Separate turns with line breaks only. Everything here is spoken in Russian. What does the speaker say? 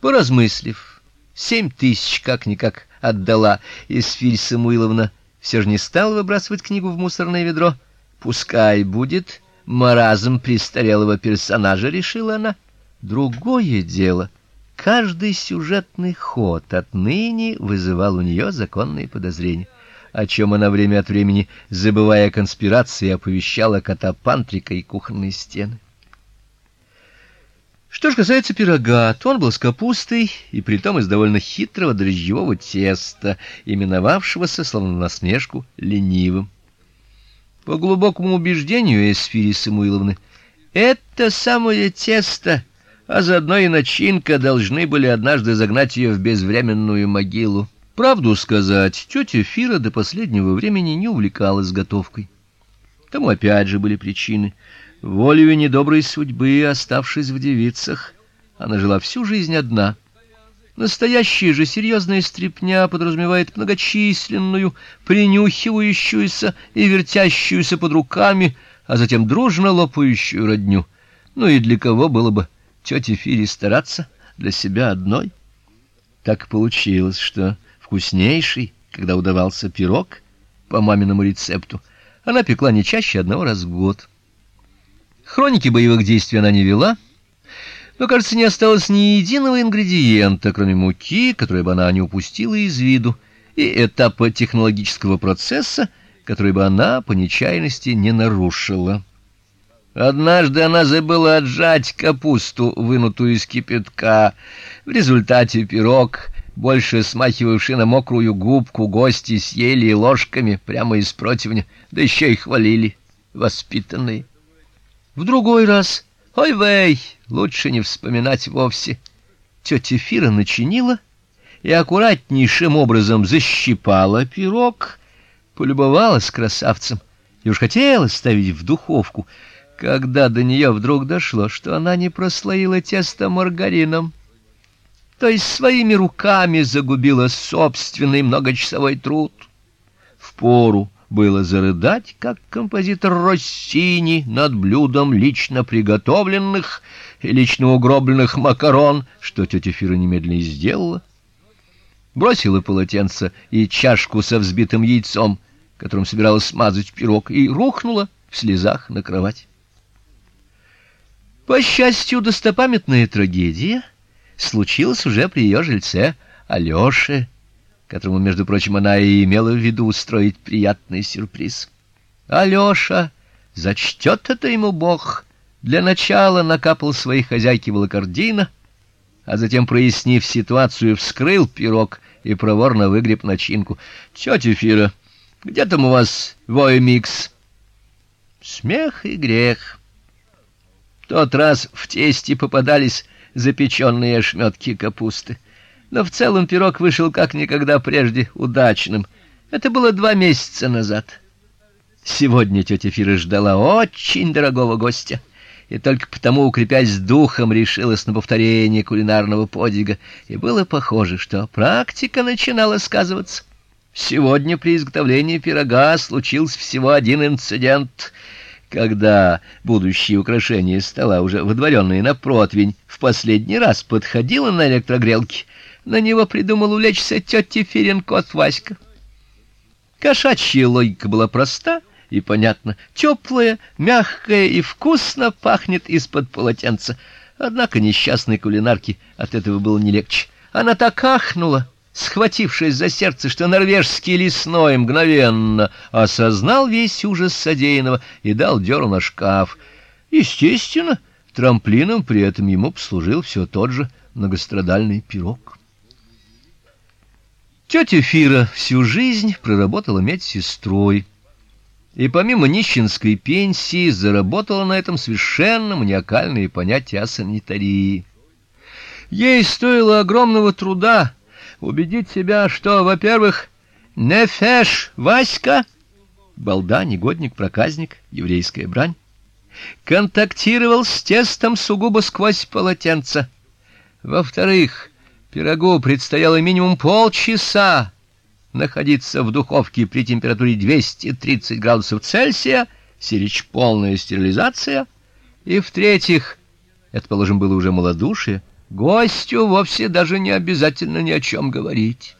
Поразмыслив, семь тысяч как-никак отдала Эсфирь Самуиловна, все же не стала выбрасывать книгу в мусорное ведро. Пускай будет маразм престарелого персонажа, решила она. Другое дело, каждый сюжетный ход отныне вызывал у нее законные подозрения, о чем она время от времени, забывая о конспирации, оповещала кота Пантрика и кухонные стены. Что ж касается пирога, то он был с капустой и притом из довольно хитрого дрожжевого теста, именовавшегося словно насмешку ленивым. По глубокому убеждению Эсфири Самуиловны, это самое тесто, а заодно и начинка должны были однажды загнать ее в безвременную могилу. Правду сказать, тетя Фира до последнего времени не увлекалась готовкой. Тому опять же были причины. Волею недоброй судьбы, оставшись в девицах, она жила всю жизнь одна. Настоящая же серьезная стряпня подразумевает многочисленную, принюхивающуюся и вертящуюся под руками, а затем дружно лопающую родню. Ну и для кого было бы тете Фире стараться для себя одной? Так получилось, что вкуснейший, когда удавался пирог по маминому рецепту, она пекла не чаще одного раза в год. Хроники боевых действий она не вела, но, кажется, не осталось ни единого ингредиента, кроме муки, который бы она не упустила из виду, и этапа технологического процесса, который бы она по нечаянности не нарушила. Однажды она забыла отжать капусту, вынутую из кипятка. В результате пирог, больше смахивавший на мокрую губку, гости съели ложками прямо из противня, да еще и хвалили, воспитанные. В другой раз, ой вей, лучше не вспоминать вовсе. Тетя Фира начинила и аккуратнейшим образом защипала пирог, полюбовалась красавцем и уж хотела ставить в духовку, когда до нее вдруг дошло, что она не прослоила тесто маргарином, то есть своими руками загубила собственный многочасовой труд. В пору было зарыдать, как композитор Россини над блюдом лично приготовленных и лично угробленных макарон, что тетя Фира немедленно и сделала. Бросила полотенце и чашку со взбитым яйцом, которым собиралась смазать пирог, и рухнула в слезах на кровать. По счастью, достопамятная трагедия случилась уже при ее жильце Алёше, которому, между прочим, она и имела в виду устроить приятный сюрприз. Алёша, зачтет это ему Бог, для начала накапал своей хозяйке волокордина, а затем, прояснив ситуацию, вскрыл пирог и проворно выгреб начинку. Тётя Фира, где там у вас вой-микс? Смех и грех. В тот раз в тесте попадались запеченные ошметки капусты но в целом пирог вышел как никогда прежде удачным. Это было два месяца назад. Сегодня тетя Фира ждала очень дорогого гостя, и только потому, укрепясь духом, решилась на повторение кулинарного подвига, и было похоже, что практика начинала сказываться. Сегодня при изготовлении пирога случился всего один инцидент — когда будущее украшение стола, уже выдворенное на противень, в последний раз подходило на электрогрелке, на него придумал улечься тетя Ференкот Васька. Кошачья логика была проста и понятна. Теплая, мягкая и вкусно пахнет из-под полотенца. Однако несчастной кулинарке от этого было не легче. Она так ахнула, схватившись за сердце, что норвежский лесной мгновенно осознал весь ужас содеянного и дал дёру на шкаф. Естественно, трамплином при этом ему послужил все тот же многострадальный пирог. Тетя Фира всю жизнь проработала медсестрой. И помимо нищенской пенсии заработала на этом совершенно маниакальные понятия о санитарии. Ей стоило огромного труда убедить себя, что, во-первых, нефеш Васька, балда, негодник, проказник, еврейская брань, контактировал с тестом сугубо сквозь полотенце. Во-вторых, Пирогу предстояло минимум полчаса находиться в духовке при температуре 230 градусов Цельсия, сирич полная стерилизация, и в-третьих, это, положим, было уже малодушие, Гостю вовсе даже не обязательно ни о чем говорить.